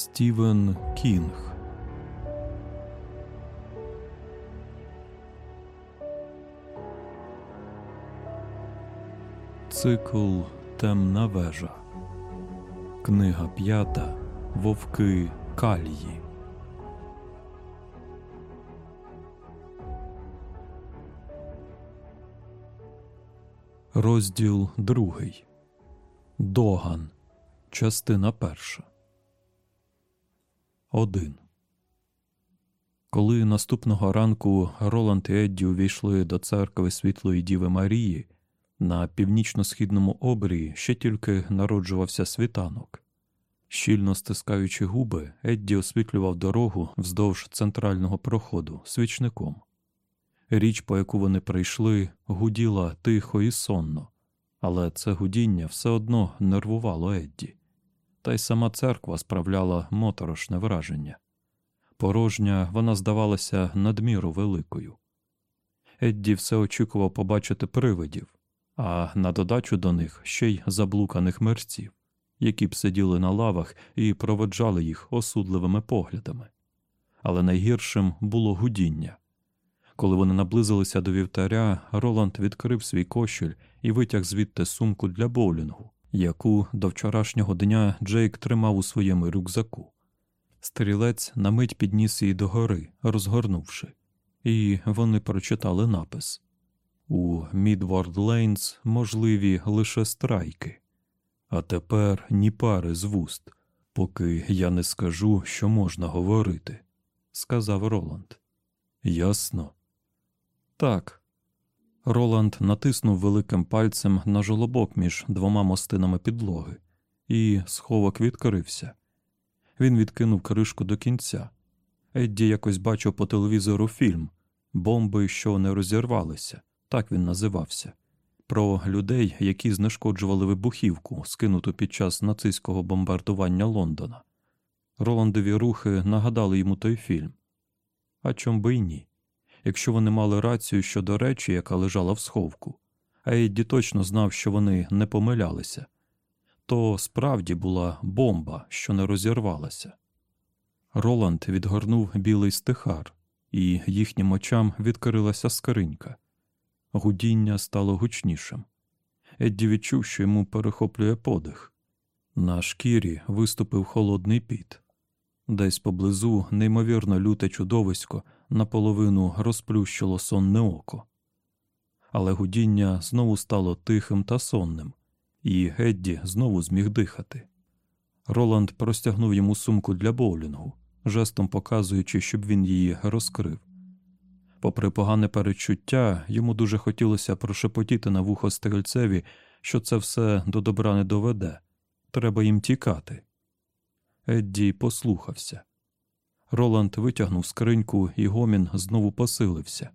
Стівен Кінг Цикл Темна вежа. Книга п'ята Вовки Калії. Розділ другий. Доган. Частина перша. Один. Коли наступного ранку Роланд і Едді увійшли до церкви Світлої Діви Марії, на північно-східному обрії ще тільки народжувався світанок. Щільно стискаючи губи, Едді освітлював дорогу вздовж центрального проходу свічником. Річ, по яку вони прийшли, гуділа тихо і сонно, але це гудіння все одно нервувало Едді. Та й сама церква справляла моторошне враження. Порожня вона здавалася надміру великою. Едді все очікував побачити привидів, а на додачу до них ще й заблуканих мерців, які б сиділи на лавах і проведжали їх осудливими поглядами. Але найгіршим було гудіння. Коли вони наблизилися до вівтаря, Роланд відкрив свій кошель і витяг звідти сумку для боулінгу, яку до вчорашнього дня Джейк тримав у своєму рюкзаку. Стрілець на мить підніс її догори, розгорнувши, і вони прочитали напис У Mid-World Lanes можливі лише страйки, а тепер ні пари з вуст, поки я не скажу, що можна говорити, сказав Роланд. Ясно. Так. Роланд натиснув великим пальцем на жолобок між двома мостинами підлоги, і сховок відкрився. Він відкинув кришку до кінця. Едді якось бачив по телевізору фільм Бомби, що не розірвалися, так він називався, про людей, які знешкоджували вибухівку, скинуту під час нацистського бомбардування Лондона. Роландові рухи нагадали йому той фільм. А чом би й ні? Якщо вони мали рацію щодо речі, яка лежала в сховку, а Едді точно знав, що вони не помилялися то справді була бомба, що не розірвалася. Роланд відгорнув білий стихар, і їхнім очам відкрилася скринька. Гудіння стало гучнішим. Едді відчув, що йому перехоплює подих. На шкірі виступив холодний піт. Десь поблизу неймовірно люте чудовисько наполовину розплющило сонне око. Але гудіння знову стало тихим та сонним, і Гедді знову зміг дихати. Роланд простягнув йому сумку для боулінгу, жестом показуючи, щоб він її розкрив. Попри погане перечуття, йому дуже хотілося прошепотіти на вухо стрільцеві, що це все до добра не доведе, треба їм тікати. Едді послухався. Роланд витягнув скриньку, і гомін знову посилився.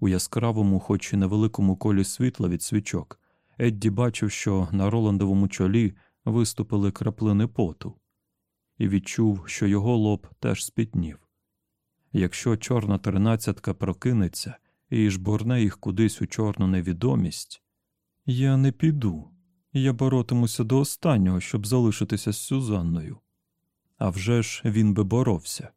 У яскравому, хоч і невеликому колі світла від свічок, Едді бачив, що на Роландовому чолі виступили краплини поту, і відчув, що його лоб теж спітнів. Якщо чорна тринадцятка прокинеться і жбурне їх кудись у чорну невідомість, я не піду, я боротимуся до останнього, щоб залишитися з Сюзанною. А вже ж він би боровся.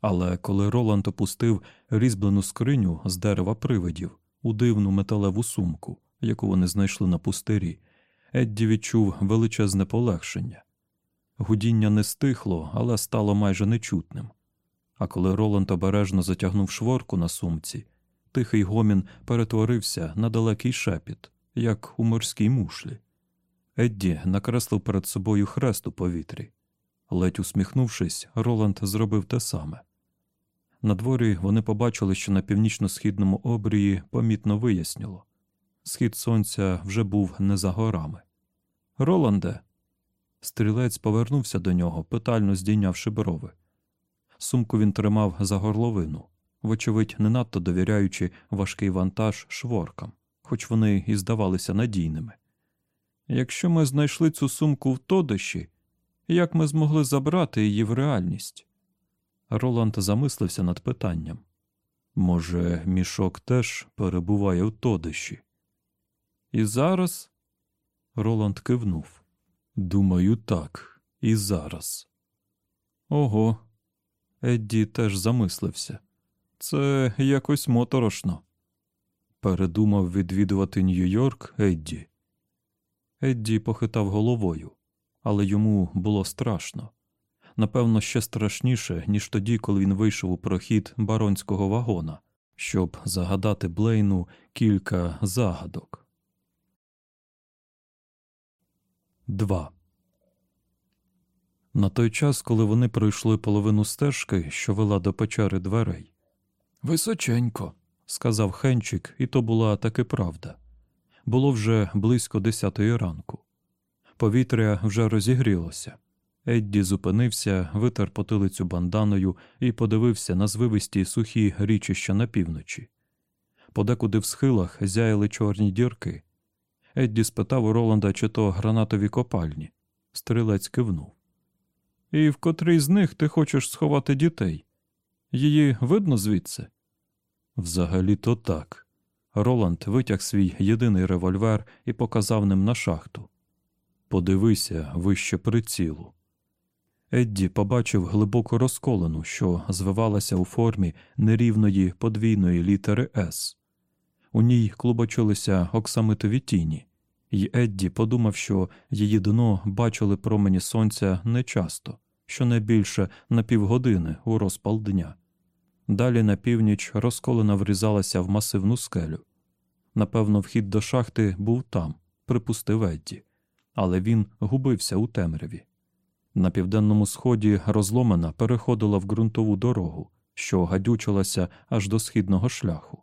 Але коли Роланд опустив різьблену скриню з дерева привидів у дивну металеву сумку, яку вони знайшли на пустирі, Едді відчув величезне полегшення. Гудіння не стихло, але стало майже нечутним. А коли Роланд обережно затягнув шворку на сумці, тихий гомін перетворився на далекий шепіт, як у морській мушлі. Едді накреслив перед собою хрест у повітрі. Ледь усміхнувшись, Роланд зробив те саме. На дворі вони побачили, що на північно-східному обрії помітно виясніло. Схід сонця вже був не за горами. Роланде. Стрілець повернувся до нього, питально здійнявши брови. Сумку він тримав за горловину, вочевидь, не надто довіряючи важкий вантаж шворкам, хоч вони і здавалися надійними. Якщо ми знайшли цю сумку в тодощі, як ми змогли забрати її в реальність? Роланд замислився над питанням. Може, мішок теж перебуває в тодощі? І зараз? Роланд кивнув. Думаю, так, і зараз. Ого. Едді теж замислився. Це якось моторошно. Передумав відвідувати Нью-Йорк Едді. Едді похитав головою, але йому було страшно. Напевно, ще страшніше, ніж тоді, коли він вийшов у прохід баронського вагона, щоб загадати Блейну кілька загадок. 2. На той час, коли вони пройшли половину стежки, що вела до печери дверей. Височенько, сказав Хенчик, і то була таки правда. Було вже близько десятої ранку. Повітря вже розігрілося. Едді зупинився, витер потилицю банданою і подивився на звивисті сухі річища на півночі. Подекуди в схилах зяяли чорні дірки. Едді спитав у Роланда, чи то гранатові копальні. Стрілець кивнув. І в котрий з них ти хочеш сховати дітей? Її видно звідси? Взагалі то так. Роланд витяг свій єдиний револьвер і показав ним на шахту. Подивися вище прицілу. Едді побачив глибоку розколену, що звивалася у формі нерівної подвійної літери С. У ній клубочилися оксамитові тіні, і Едді подумав, що її дно бачили промені сонця нечасто, щонайбільше на півгодини у розпал дня. Далі на північ розколена врізалася в масивну скелю. Напевно, вхід до шахти був там, припустив Едді, але він губився у темряві. На південному сході розломана переходила в ґрунтову дорогу, що гадючилася аж до східного шляху,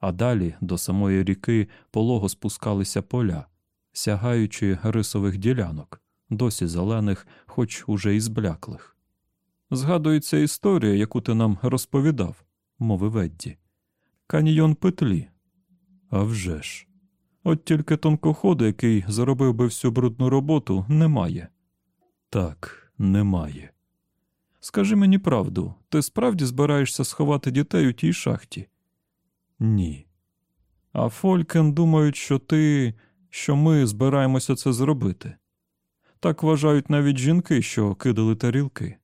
а далі до самої ріки полого спускалися поля, сягаючи рисових ділянок, досі зелених, хоч уже і збляклих. Згадується історія, яку ти нам розповідав, мовив Едді. Каньйон петлі. «А вже ж. От тільки тонкоходу, який заробив би всю брудну роботу, немає. Так, немає. Скажи мені правду, ти справді збираєшся сховати дітей у тій шахті? Ні. А Фолькен думають, що ти, що ми збираємося це зробити. Так вважають навіть жінки, що кидали тарілки.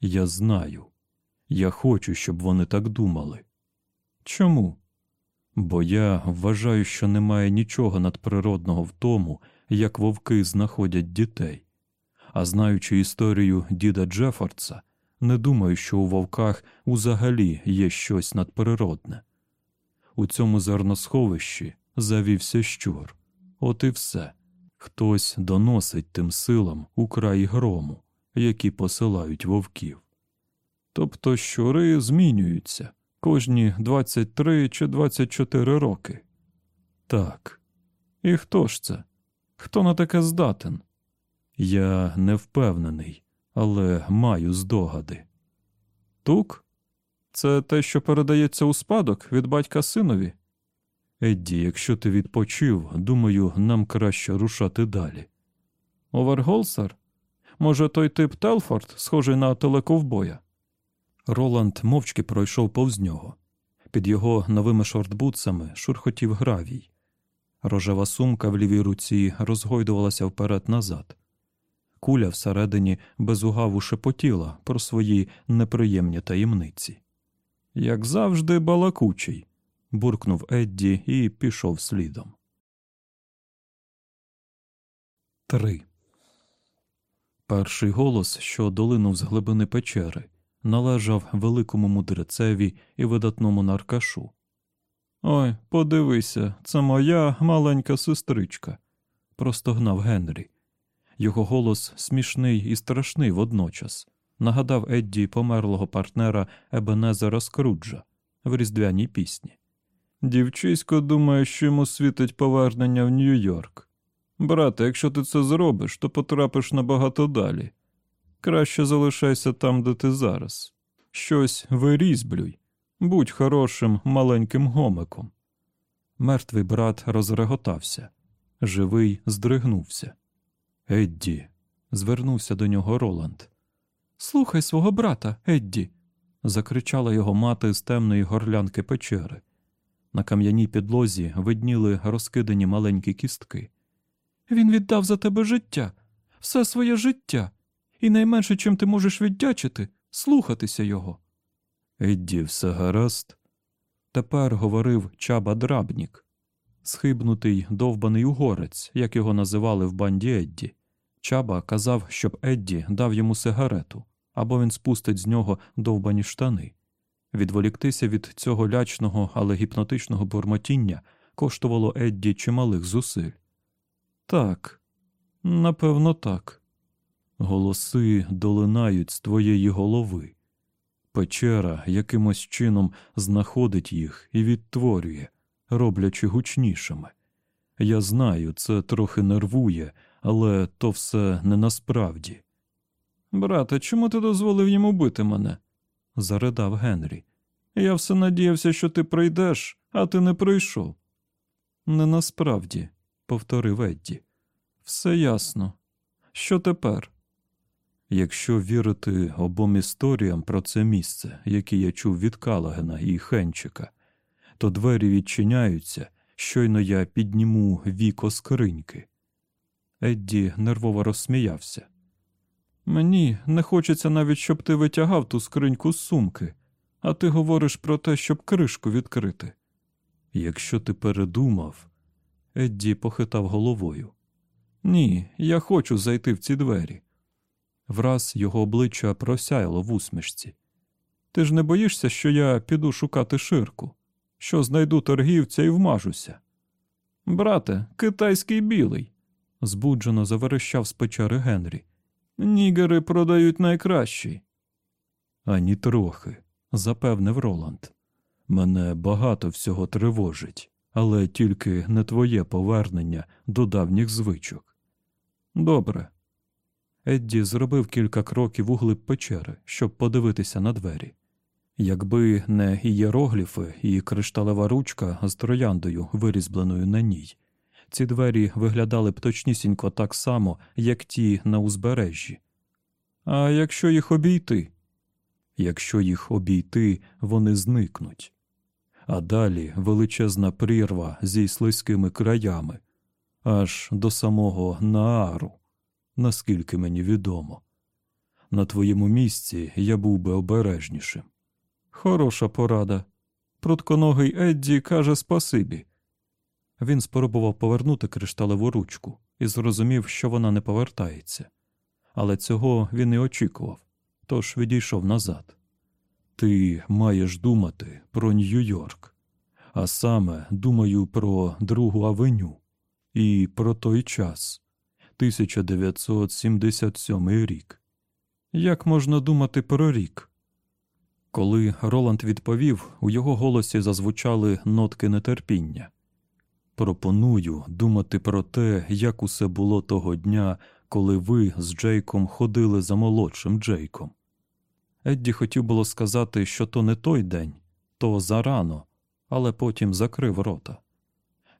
Я знаю. Я хочу, щоб вони так думали. Чому? Бо я вважаю, що немає нічого надприродного в тому, як вовки знаходять дітей. А знаючи історію діда Джефордса, не думаю, що у вовках узагалі є щось надприродне. У цьому зерносховищі завівся щур. От і все. Хтось доносить тим силам у краї грому, які посилають вовків. Тобто щури змінюються кожні 23 чи 24 роки. Так. І хто ж це? Хто на таке здатен? Я не впевнений, але маю здогади. Тук? Це те, що передається у спадок від батька синові? Едді, якщо ти відпочив, думаю, нам краще рушати далі. Оверголсер? Може, той тип Телфорд, схожий на телековбоя? Роланд мовчки пройшов повз нього. Під його новими шортбутсами шурхотів гравій. Рожева сумка в лівій руці розгойдувалася вперед назад. Куля всередині безугаву шепотіла про свої неприємні таємниці. Як завжди, балакучий, буркнув Едді і пішов слідом. Три. Перший голос, що долинув з глибини печери, належав великому мудрецеві і видатному наркашу. Ой, подивися, це моя маленька сестричка, простогнав Генрі. Його голос смішний і страшний водночас. Нагадав Едді померлого партнера Ебенезера Скруджа в різдвяній пісні. Дівчисько думає, що йому світить повернення в Нью-Йорк. Брате, якщо ти це зробиш, то потрапиш набагато далі. Краще залишайся там, де ти зараз. Щось вирізблюй, будь хорошим маленьким гомиком. Мертвий брат розреготався, живий здригнувся. Едді, звернувся до нього Роланд. Слухай свого брата, Едді. закричала його мати з темної горлянки печери. На кам'яній підлозі видніли розкидані маленькі кістки. Він віддав за тебе життя, все своє життя, і найменше, чим ти можеш віддячити, слухатися його. Едді, все гаразд. Тепер говорив чаба драбнік, схибнутий довбаний угорець, як його називали в банді Едді. Чаба казав, щоб Едді дав йому сигарету, або він спустить з нього довбані штани. Відволіктися від цього лячного, але гіпнотичного бурмотіння коштувало Едді чималих зусиль. Так, напевно, так. Голоси долинають з твоєї голови. Печера якимось чином знаходить їх і відтворює, роблячи гучнішими. Я знаю, це трохи нервує, але то все не насправді. Брате, чому ти дозволив йому бити мене? заридав Генрі. Я все надіявся, що ти прийдеш, а ти не прийшов. Не насправді, повторив Едді. Все ясно. Що тепер? Якщо вірити обом історіям про це місце, які я чув від Калагена і Хенчика, то двері відчиняються, щойно я підніму віко скриньки. Едді нервово розсміявся. Мені не хочеться навіть, щоб ти витягав ту скриньку з сумки, а ти говориш про те, щоб кришку відкрити. Якщо ти передумав, Едді похитав головою. Ні, я хочу зайти в ці двері. Враз його обличчя просяяло в усмішці. Ти ж не боїшся, що я піду шукати ширку, що знайду торгівця і вмажуся. Брате, китайський білий, збуджено заверещав з печери Генрі. Нігери продають найкращий. Ані трохи, запевнив Роланд. Мене багато всього тривожить, але тільки не твоє повернення до давніх звичок. Добре. Едді зробив кілька кроків у глиб печери, щоб подивитися на двері. Якби не ієрогліфи і кришталева ручка з трояндою, вирізбленою на ній, ці двері виглядали б точнісінько так само, як ті на узбережжі. А якщо їх обійти? Якщо їх обійти, вони зникнуть. А далі величезна прірва зі слизькими краями, аж до самого Наару, наскільки мені відомо. На твоєму місці я був би обережнішим. Хороша порада. Прутконогий Едді каже спасибі. Він спробував повернути кришталеву ручку і зрозумів, що вона не повертається. Але цього він і очікував, тож відійшов назад. Ти маєш думати про Нью-Йорк, а саме думаю про Другу Авеню і про той час, 1977 рік. Як можна думати про рік? Коли Роланд відповів, у його голосі зазвучали нотки нетерпіння. Пропоную думати про те, як усе було того дня, коли ви з Джейком ходили за молодшим Джейком. Едді хотів було сказати, що то не той день, то зарано, але потім закрив рота.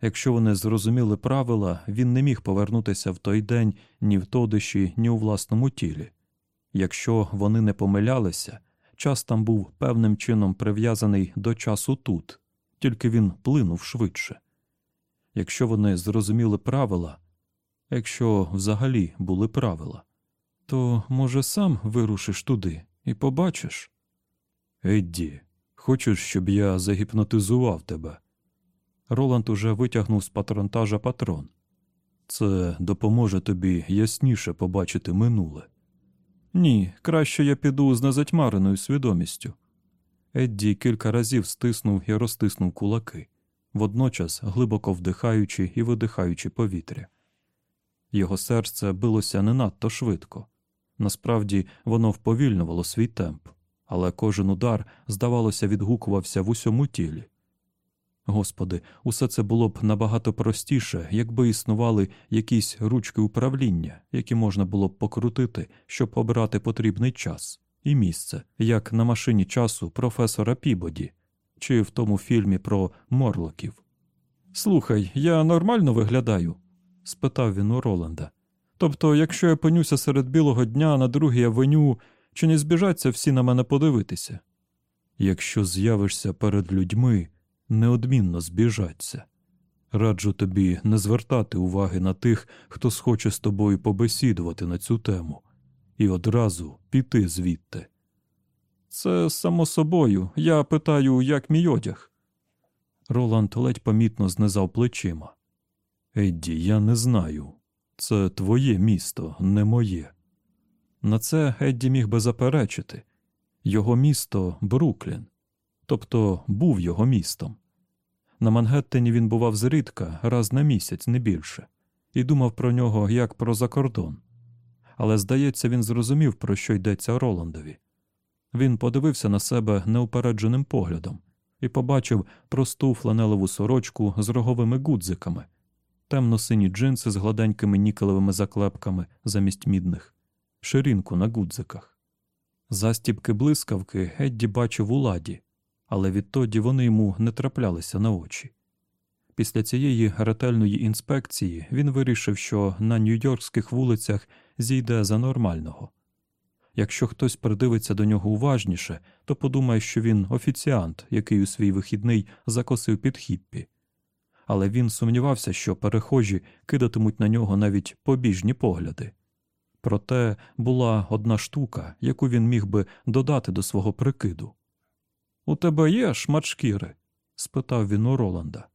Якщо вони зрозуміли правила, він не міг повернутися в той день ні в тодиші, ні у власному тілі. Якщо вони не помилялися, час там був певним чином прив'язаний до часу тут, тільки він плинув швидше. Якщо вони зрозуміли правила, якщо взагалі були правила, то, може, сам вирушиш туди і побачиш. Едді, хочеш, щоб я загіпнотизував тебе? Роланд уже витягнув з патронтажа патрон. Це допоможе тобі ясніше побачити минуле. Ні, краще я піду з незатьмареною свідомістю. Едді кілька разів стиснув і розтиснув кулаки, водночас глибоко вдихаючи і видихаючи повітря. Його серце билося не надто швидко. Насправді воно вповільнювало свій темп, але кожен удар, здавалося, відгукувався в усьому тілі. Господи, усе це було б набагато простіше, якби існували якісь ручки управління, які можна було б покрутити, щоб обрати потрібний час і місце, як на машині часу професора Пібоді чи в тому фільмі про морлоків. Слухай, я нормально виглядаю? спитав він у Роланда. Тобто, якщо я пенюся серед білого дня на другій авеню, чи не збіжаться всі на мене подивитися? Якщо з'явишся перед людьми, неодмінно збіжаться. Раджу тобі не звертати уваги на тих, хто схоче з тобою побесідувати на цю тему, і одразу піти звідти. Це само собою. Я питаю, як мій одяг. Роланд ледь помітно знизав плечима. Едді, я не знаю. Це твоє місто, не моє. На це Едді міг би заперечити його місто Бруклін, тобто був його містом. На Мангеттені він бував зрідка, раз на місяць, не більше, і думав про нього як про закордон. Але, здається, він зрозумів, про що йдеться Роландові. Він подивився на себе неупередженим поглядом і побачив просту фланелеву сорочку з роговими гудзиками, темно-сині джинси з гладенькими нікелевими заклепками замість мідних, ширинку на гудзиках. Застібки блискавки Едді бачив у ладі, але відтоді вони йому не траплялися на очі. Після цієї ретельної інспекції він вирішив, що на нью-йоркських вулицях зійде за нормального. Якщо хтось придивиться до нього уважніше, то подумає, що він офіціант, який у свій вихідний закосив під хіппі. Але він сумнівався, що перехожі кидатимуть на нього навіть побіжні погляди. Проте була одна штука, яку він міг би додати до свого прикиду. У тебе є шмат шкіри? спитав він у Роланда.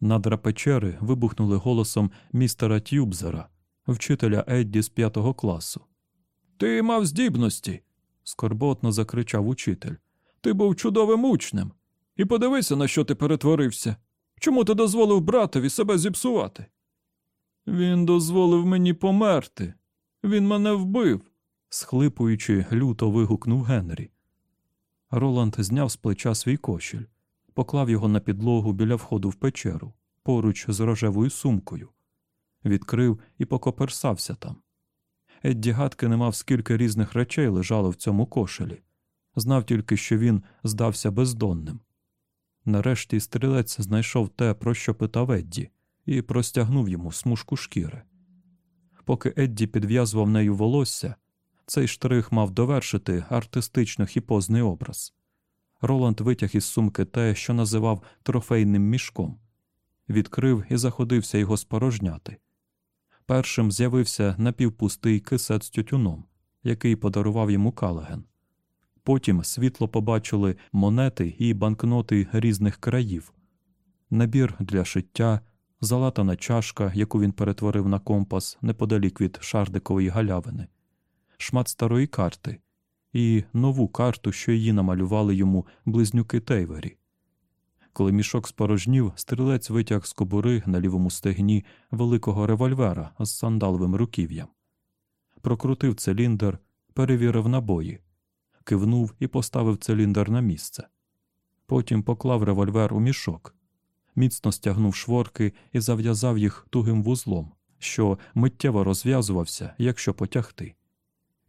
Надра печери вибухнули голосом містера Тюбзера, вчителя Едді з п'ятого класу. Ти мав здібності, скорботно закричав учитель. Ти був чудовим учнем. І подивися, на що ти перетворився. Чому ти дозволив братові себе зіпсувати? Він дозволив мені померти. Він мене вбив, схлипуючи, люто вигукнув Генрі. Роланд зняв з плеча свій кошіль, поклав його на підлогу біля входу в печеру, поруч з рожевою сумкою, відкрив і покоперсався там. Едді гадки не мав, скільки різних речей лежало в цьому кошелі, знав тільки, що він здався бездонним. Нарешті стрілець знайшов те, про що питав Едді, і простягнув йому смужку шкіри. Поки Едді підв'язував нею волосся, цей штрих мав довершити артистично хіпозний образ. Роланд витяг із сумки те, що називав трофейним мішком, відкрив і заходився його спорожняти. Першим з'явився напівпустий кисет з тютюном, який подарував йому Калаген. Потім світло побачили монети і банкноти різних країв, набір для шиття, залатана чашка, яку він перетворив на компас неподалік від шардикової галявини, шмат старої карти і нову карту, що її намалювали йому близнюки Тейвері. Коли мішок спорожнів, стрілець витяг з кобури на лівому стегні великого револьвера з сандаловим руків'ям. Прокрутив циліндр, перевірив набої, кивнув і поставив циліндр на місце. Потім поклав револьвер у мішок, міцно стягнув шворки і зав'язав їх тугим вузлом, що миттєво розв'язувався, якщо потягти,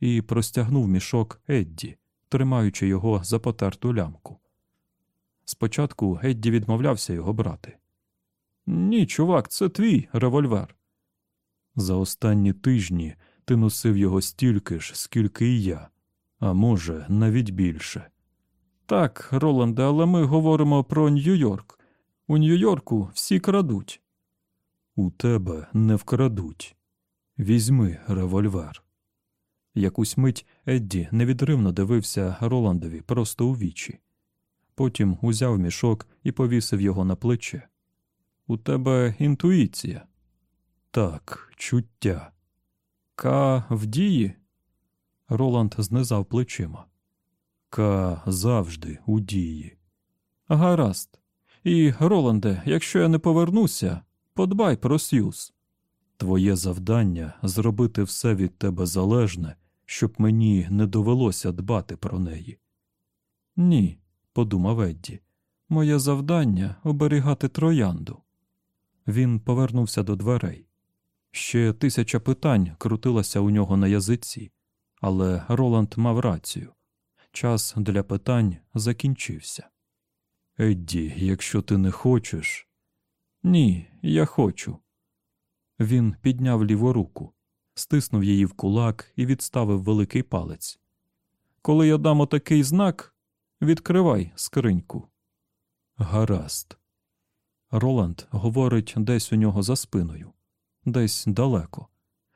і простягнув мішок Едді, тримаючи його за потерту лямку. Спочатку Едді відмовлявся його брати. Ні, чувак, це твій револьвер. За останні тижні ти носив його стільки ж, скільки і я, а може, навіть більше. Так, Роланде, але ми говоримо про Нью-Йорк. У Нью-Йорку всі крадуть. У тебе не вкрадуть. Візьми револьвер. Якусь мить Едді невідривно дивився Роландові просто у вічі. Потім узяв мішок і повісив його на плече. У тебе інтуїція. Так, чуття. Ка в дії? Роланд знизав плечима. Ка завжди у дії. Гаразд. І, Роланде, якщо я не повернуся, подбай про Сьюз. Твоє завдання зробити все від тебе залежне, щоб мені не довелося дбати про неї. Ні, подумав Едді. Моє завдання оберігати троянду. Він повернувся до дверей. Ще тисяча питань крутилася у нього на язиці, але Роланд мав рацію. Час для питань закінчився. Едді, якщо ти не хочеш. Ні, я хочу. Він підняв ліву руку, стиснув її в кулак і відставив великий палець. Коли я дам отакий знак, відкривай скриньку. Гаразд. Роланд говорить десь у нього за спиною, десь далеко,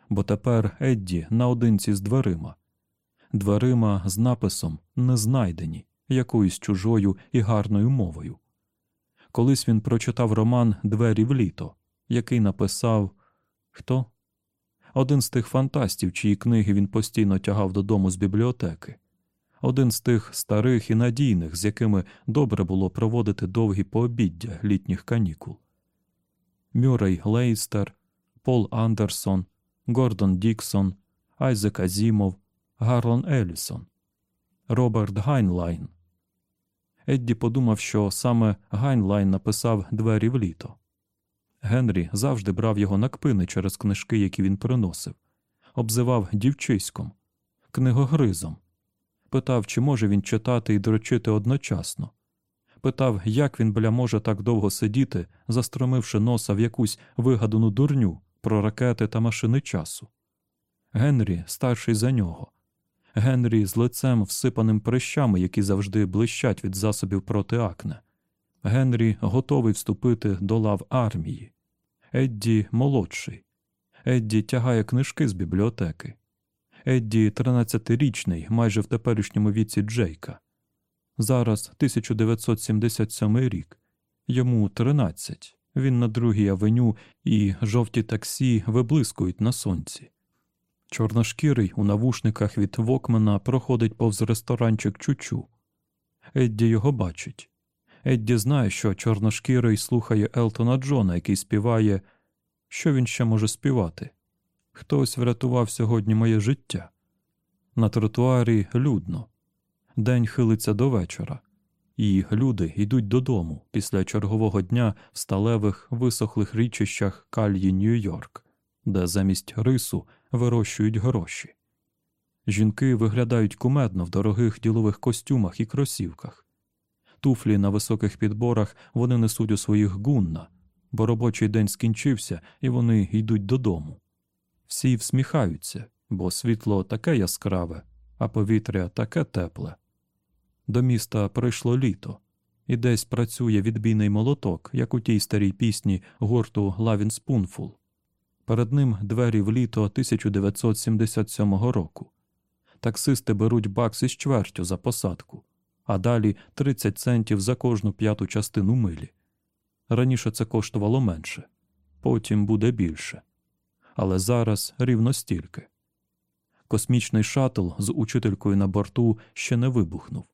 бо тепер Едді наодинці з дверима, дверима з написом Не знайдені якоюсь чужою і гарною мовою. Колись він прочитав роман Двері в літо, який написав хто? Один з тих фантастів, чиї книги він постійно тягав додому з бібліотеки, один з тих старих і надійних, з якими добре було проводити довгі пообіддя літніх канікул. Мюррей Лейстер, Пол Андерсон, Гордон Діксон, Айзек Азімов, Гарлан Елісон, Роберт Гайнлайн. Едді подумав, що саме Гайнлайн написав Двері в літо. Генрі завжди брав його на кпини через книжки, які він приносив, обзивав дівчиськом, книгогризом, питав, чи може він читати і дрочити одночасно, питав, як він бля може так довго сидіти, застромивши носа в якусь вигадану дурню про ракети та машини часу. Генрі старший за нього. Генрі з лицем всипаним прищами, які завжди блищать від засобів проти акне. Генрі готовий вступити до лав армії. Едді молодший. Едді тягає книжки з бібліотеки. Едді 13-річний, майже в теперішньому віці Джейка. Зараз 1977 рік. Йому 13. Він на другій авеню, і жовті таксі виблискують на сонці. Чорношкірий у навушниках від Вокмена проходить повз ресторанчик Чучу. Едді його бачить. Едді знає, що чорношкірий слухає Елтона Джона, який співає, що він ще може співати. Хтось врятував сьогодні моє життя. На тротуарі людно. День хилиться до вечора, і люди йдуть додому після чергового дня в сталевих висохлих річищах кальї Нью-Йорк, де замість рису вирощують гроші. Жінки виглядають кумедно в дорогих ділових костюмах і кросівках. Туфлі на високих підборах вони несуть у своїх гунна, бо робочий день скінчився і вони йдуть додому. Всі всміхаються, бо світло таке яскраве, а повітря таке тепле. До міста прийшло літо, і десь працює відбійний молоток, як у тій старій пісні гурту Ловін Спунфул. Перед ним двері в літо 1977 року. Таксисти беруть бакс із чвертю за посадку, а далі 30 центів за кожну п'яту частину милі. Раніше це коштувало менше, потім буде більше. Але зараз рівно стільки. Космічний шатл з учителькою на борту ще не вибухнув.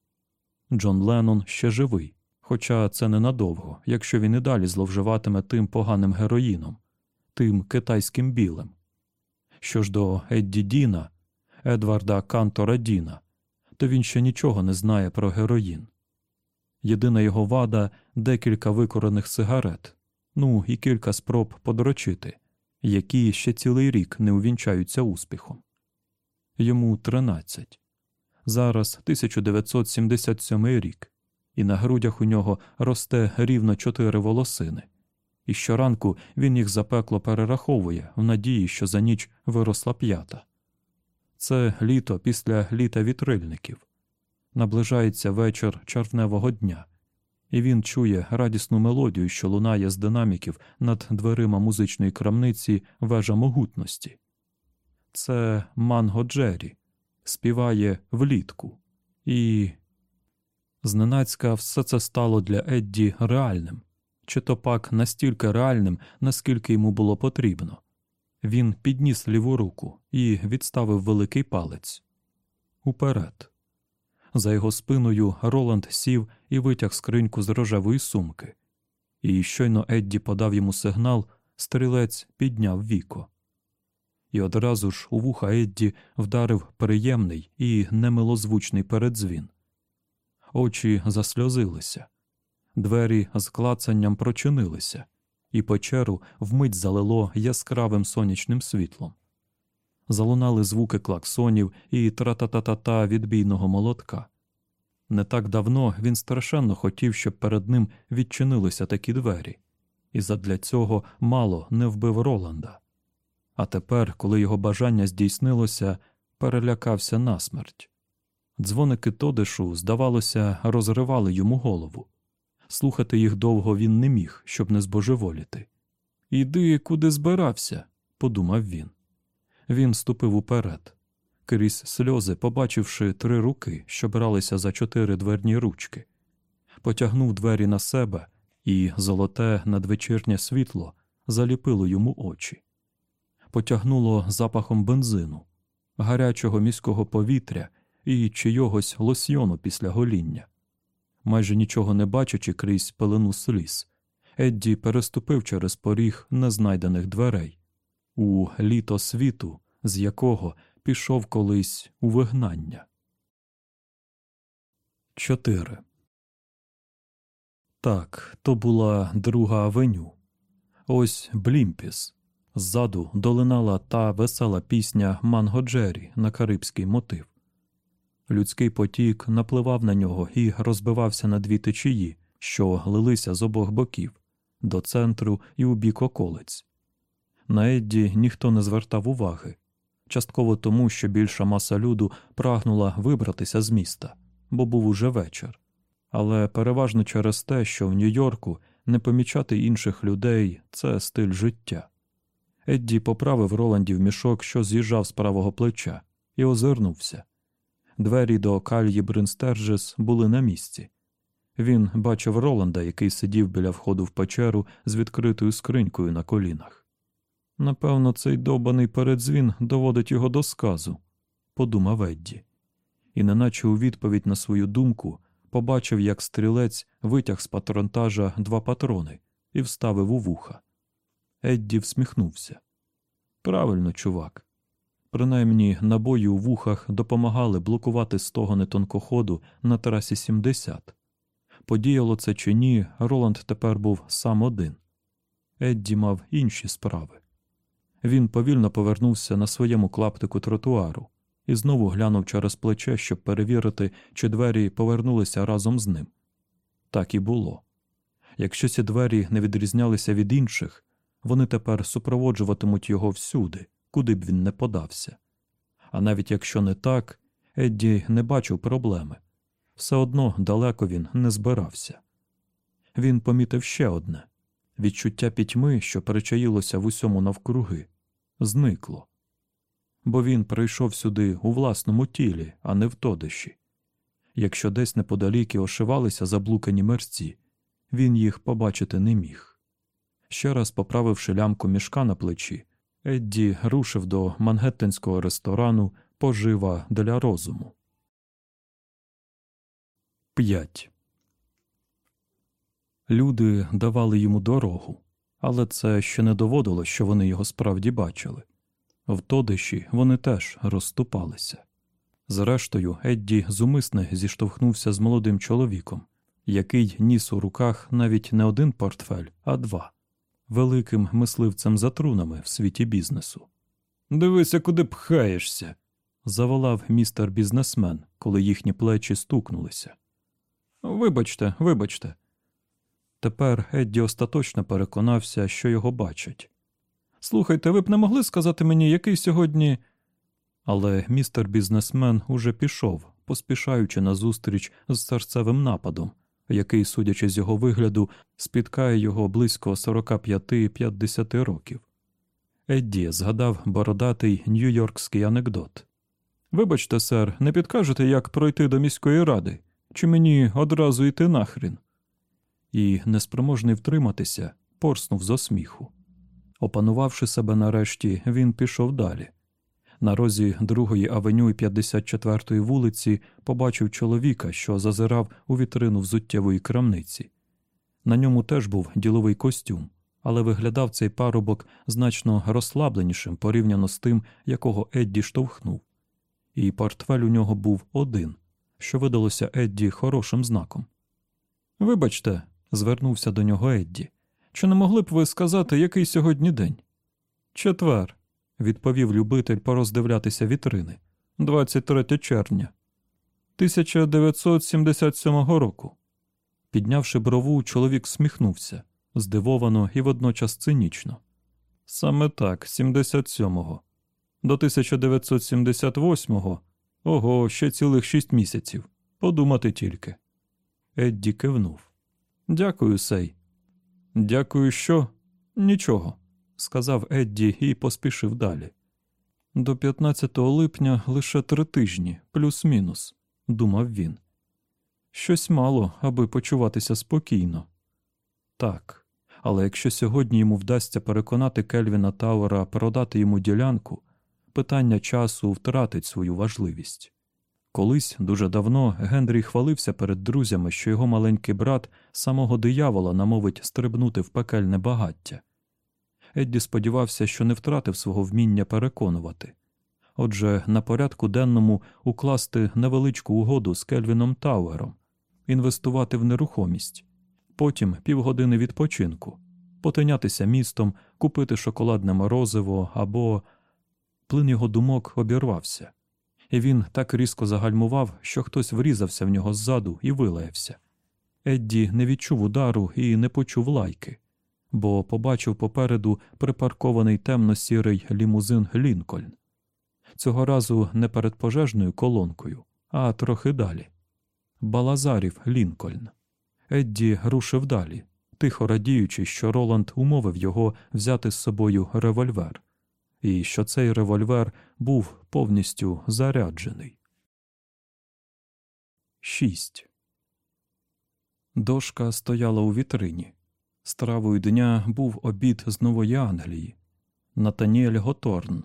Джон Леннон ще живий, хоча це ненадовго, якщо він і далі зловживатиме тим поганим героїном, тим китайським білим. Що ж до Едді Діна, Едварда Кантора Діна, то він ще нічого не знає про героїн. Єдина його вада декілька викорених сигарет, ну і кілька спроб подрочити, які ще цілий рік не увінчаються успіхом. Йому тринадцять. Зараз 1977 рік, і на грудях у нього росте рівно чотири волосини, і щоранку він їх запекло перераховує в надії, що за ніч виросла п'ята. Це літо після літа вітрильників. Наближається вечір червневого дня, і він чує радісну мелодію, що лунає з динаміків над дверима музичної крамниці вежа могутності. Це Манго Джері співає влітку, і зненацька все це стало для Едді реальним, чи то пак настільки реальним, наскільки йому було потрібно. Він підніс ліву руку і відставив великий палець уперед. За його спиною Роланд сів і витяг скриньку з рожевої сумки, і щойно Едді подав йому сигнал, стрілець підняв віко. І одразу ж у вуха Едді вдарив приємний і немилозвучний передзвін. Очі засльозилися, двері з клацанням прочинилися, і печеру вмить залило яскравим сонячним світлом. Залунали звуки клаксонів і тра-та-та-та-та відбійного молотка. Не так давно він страшенно хотів, щоб перед ним відчинилися такі двері, і задля цього мало не вбив Роланда. А тепер, коли його бажання здійснилося, перелякався насмерть. Дзвоники Тодишу, здавалося, розривали йому голову. Слухати їх довго він не міг, щоб не збожеволіти. Іди, куди збирався, подумав він. Він ступив уперед. крізь сльози, побачивши три руки, що бралися за чотири дверні ручки, потягнув двері на себе, і золоте надвечірнє світло заліпило йому очі, потягнуло запахом бензину, гарячого міського повітря і чийогось лосьйону після гоління. Майже нічого не бачачи крізь пелену сліз, Едді переступив через поріг незнайдених дверей у літо світу, з якого пішов колись у вигнання. 4. Так, то була друга авеню. Ось Блімпіс. Ззаду долинала та весела пісня Манго Джері на карибський мотив. Людський потік напливав на нього і розбивався на дві течії, що лилися з обох боків до центру і у бік околиць. На Едді ніхто не звертав уваги, частково тому, що більша маса люду прагнула вибратися з міста, бо був уже вечір, але переважно через те, що в Нью-Йорку не помічати інших людей це стиль життя. Едді поправив Роландів мішок, що з'їжджав з правого плеча, і озирнувся. Двері до кальї Бринстержес були на місці. Він бачив Роланда, який сидів біля входу в печеру з відкритою скринькою на колінах. Напевно, цей добаний передзвін доводить його до сказу, подумав Едді, і, неначе у відповідь на свою думку, побачив, як стрілець витяг з патронтажа два патрони і вставив у вуха. Едді всміхнувся. Правильно, чувак. Принаймні набої у вухах допомагали блокувати стогони тонкоходу на трасі 70. Подіяло це чи ні, Роланд тепер був сам один. Едді мав інші справи. Він повільно повернувся на своєму клаптику тротуару і знову глянув через плече, щоб перевірити, чи двері повернулися разом з ним. Так і було. Якщо ці двері не відрізнялися від інших, вони тепер супроводжуватимуть його всюди, куди б він не подався. А навіть якщо не так, Едді не бачив проблеми все одно далеко він не збирався. Він помітив ще одне відчуття пітьми, що перечаїлося в усьому навкруги, зникло. Бо він прийшов сюди у власному тілі, а не в тодиші. Якщо десь неподалік і ошивалися заблукані мерці, він їх побачити не міг. Ще раз поправивши лямку мішка на плечі, Едді рушив до мангеттенського ресторану пожива для розуму. 5. Люди давали йому дорогу, але це ще не доводило, що вони його справді бачили. В тодиші вони теж розступалися. Зрештою, Едді зумисне зіштовхнувся з молодим чоловіком, який ніс у руках навіть не один портфель, а два великим мисливцем за трунами в світі бізнесу. Дивися, куди пхаєшся. заволав містер бізнесмен, коли їхні плечі стукнулися. Вибачте, вибачте. Тепер Едді остаточно переконався, що його бачать. Слухайте, ви б не могли сказати мені, який сьогодні. Але містер бізнесмен уже пішов, поспішаючи на зустріч з серцевим нападом, який, судячи з його вигляду, спіткає його близько 45-50 років. Едді згадав бородатий нью-йоркський анекдот. Вибачте, сер, не підкажете, як пройти до міської ради, чи мені одразу йти нахрін? І, неспроможний втриматися, порснув з осміху. Опанувавши себе нарешті, він пішов далі. На розі другої авеню і 54-ї вулиці побачив чоловіка, що зазирав у вітрину взуттєвої крамниці. На ньому теж був діловий костюм, але виглядав цей парубок значно розслабленішим порівняно з тим, якого Едді штовхнув. І портфель у нього був один, що видалося Едді хорошим знаком. Вибачте, звернувся до нього Едді. Чи не могли б ви сказати, який сьогодні день? Четвер, відповів любитель пороздивлятися вітрини. 23 червня 1977 року. Піднявши брову, чоловік сміхнувся здивовано і водночас цинічно. Саме так, 77-го. До 1978-го ого, ще цілих шість місяців. Подумати тільки. Едді кивнув. Дякую, сей. Дякую, що? Нічого, сказав Едді і поспішив далі. До 15 липня лише три тижні, плюс-мінус, думав він. Щось мало, аби почуватися спокійно. Так, але якщо сьогодні йому вдасться переконати Кельвіна Тауера продати йому ділянку, питання часу втратить свою важливість. Колись дуже давно Генрі хвалився перед друзями, що його маленький брат самого диявола намовить стрибнути в пекельне багаття. Едді сподівався, що не втратив свого вміння переконувати. Отже, на порядку денному укласти невеличку угоду з Кельвіном Тауером, інвестувати в нерухомість, потім півгодини відпочинку, потинятися містом, купити шоколадне морозиво або. Плин його думок обірвався, і він так різко загальмував, що хтось врізався в нього ззаду і вилаявся. Едді не відчув удару і не почув лайки, бо побачив попереду припаркований темно-сірий лімузин Лінкольн. Цього разу не перед пожежною колонкою, а трохи далі. Балазарів Лінкольн. Едді рушив далі, тихо радіючи, що Роланд умовив його взяти з собою револьвер, і що цей револьвер був повністю заряджений. 6. Дошка стояла у вітрині. Стравою дня був обід з Нової Англії, Натаніель Готорн,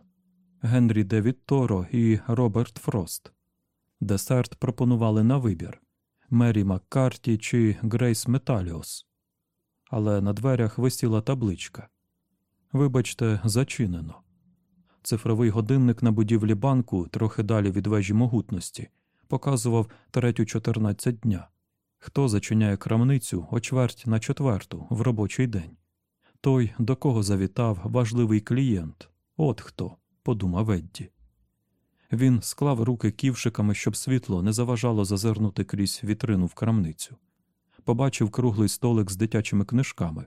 Генрі Девід Торо і Роберт Фрост. Десерт пропонували на вибір Мері Маккарті чи Грейс Металіос. Але на дверях висіла табличка. Вибачте, зачинено. Цифровий годинник на будівлі банку, трохи далі від вежі могутності, показував третю 14 дня. Хто зачиняє крамницю о чверть на четверту в робочий день? Той, до кого завітав важливий клієнт. От хто, подумав Едді. Він склав руки ківшиками, щоб світло не заважало зазирнути крізь вітрину в крамницю. Побачив круглий столик з дитячими книжками.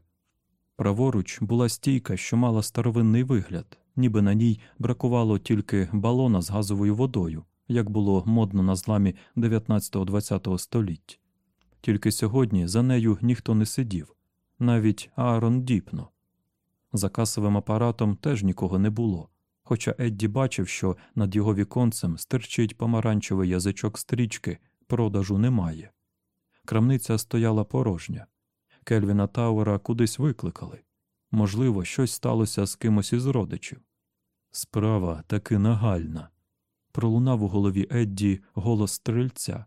Праворуч була стійка, що мала старовинний вигляд, ніби на ній бракувало тільки балона з газовою водою, як було модно на зламі 19-20 століть. Тільки сьогодні за нею ніхто не сидів, навіть Аарон Діпно. За касовим апаратом теж нікого не було, хоча Едді бачив, що над його віконцем стирчить помаранчевий язичок стрічки, продажу немає. Крамниця стояла порожня. Кельвіна Тауера кудись викликали. Можливо, щось сталося з кимось із родичів. Справа таки нагальна. Пролунав у голові Едді голос стрільця,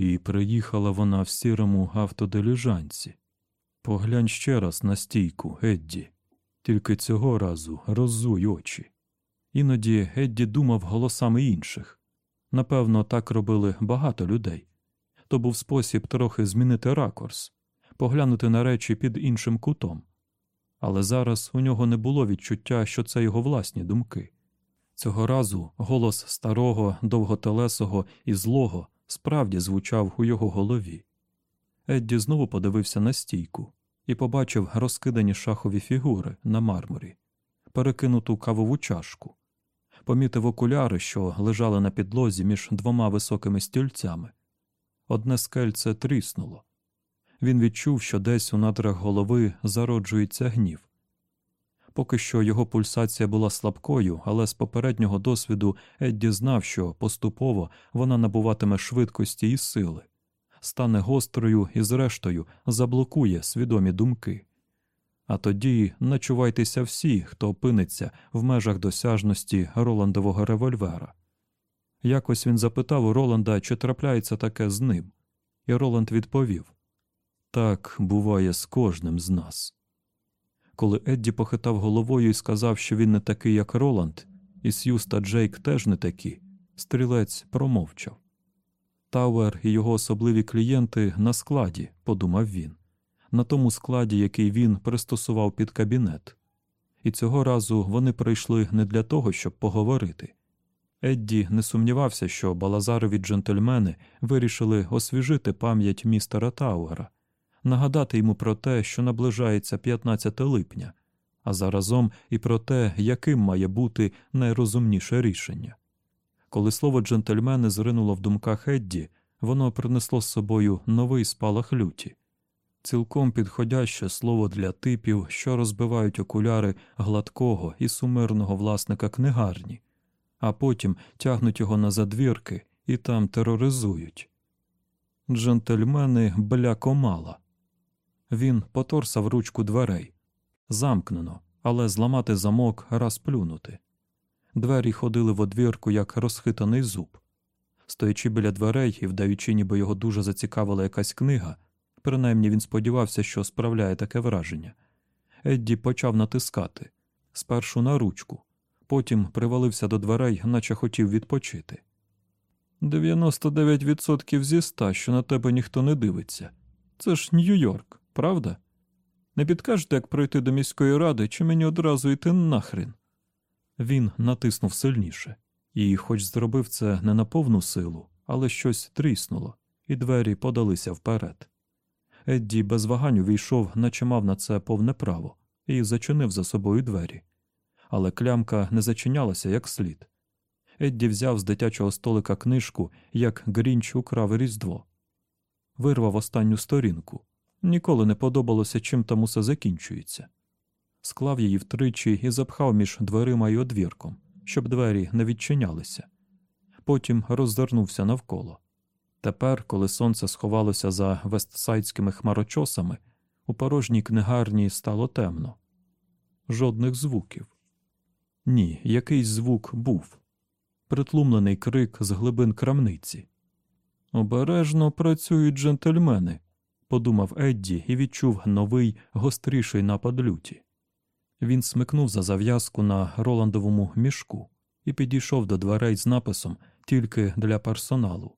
і приїхала вона в сірому автодиліжанці. Поглянь ще раз на стійку, Едді, тільки цього разу роззуй очі. Іноді Едді думав голосами інших. Напевно, так робили багато людей. То був спосіб трохи змінити ракурс, поглянути на речі під іншим кутом. Але зараз у нього не було відчуття, що це його власні думки. Цього разу голос старого, довготелесого і злого справді звучав у його голові. Едді знову подивився на стійку і побачив розкидані шахові фігури на мармурі, перекинуту кавову чашку, помітив окуляри, що лежали на підлозі між двома високими стільцями. Одне скельце тріснуло. Він відчув, що десь у надрах голови зароджується гнів. Поки що його пульсація була слабкою, але з попереднього досвіду Едді знав, що поступово вона набуватиме швидкості і сили, стане гострою і, зрештою, заблокує свідомі думки. А тоді начувайтеся всі, хто опиниться в межах досяжності Роландового револьвера. Якось він запитав у Роланда, чи трапляється таке з ним, і Роланд відповів так буває з кожним з нас. Коли Едді похитав головою і сказав, що він не такий, як Роланд, і Сьюз та Джейк теж не такі, стрілець промовчав. Тауер і його особливі клієнти на складі, подумав він, на тому складі, який він пристосував під кабінет. І цього разу вони прийшли не для того, щоб поговорити. Едді не сумнівався, що балазарові джентльмени вирішили освіжити пам'ять містера Тауера нагадати йому про те, що наближається 15 липня, а заразом і про те, яким має бути найрозумніше рішення. Коли слово джентльмени зринуло в думках Едді, воно принесло з собою новий спалах люті, цілком підходяще слово для типів, що розбивають окуляри гладкого і сумирного власника книгарні, а потім тягнуть його на задвірки і там тероризують. Джентльмени бляко мала. Він поторсав ручку дверей. Замкнено, але зламати замок раз плюнути. Двері ходили в одвірку, як розхитаний зуб. Стоячи біля дверей і вдаючи, ніби його дуже зацікавила якась книга, принаймні він сподівався, що справляє таке враження. Едді почав натискати спершу на ручку, потім привалився до дверей, наче хотів відпочити. 99% зі ста, що на тебе ніхто не дивиться. Це ж Нью-Йорк, правда? Не підкажете, як пройти до міської ради, чи мені одразу йти нахрін? Він натиснув сильніше, і, хоч зробив це не на повну силу, але щось тріснуло, і двері подалися вперед. Едді без вагань увійшов, наче мав на це повне право, і зачинив за собою двері. Але клямка не зачинялася як слід. Едді взяв з дитячого столика книжку, як Грінч украв різдво, вирвав останню сторінку. Ніколи не подобалося, чим там усе закінчується. Склав її втричі і запхав між дверима і одвірком, щоб двері не відчинялися. Потім роззирнувся навколо. Тепер, коли сонце сховалося за вестсайдськими хмарочосами, у порожній книгарні стало темно. Жодних звуків. Ні, якийсь звук був притлумлений крик з глибин крамниці. Обережно працюють джентльмени, подумав Едді і відчув новий, гостріший напад люті. Він смикнув за зав'язку на Роландовому мішку і підійшов до дверей з написом тільки для персоналу.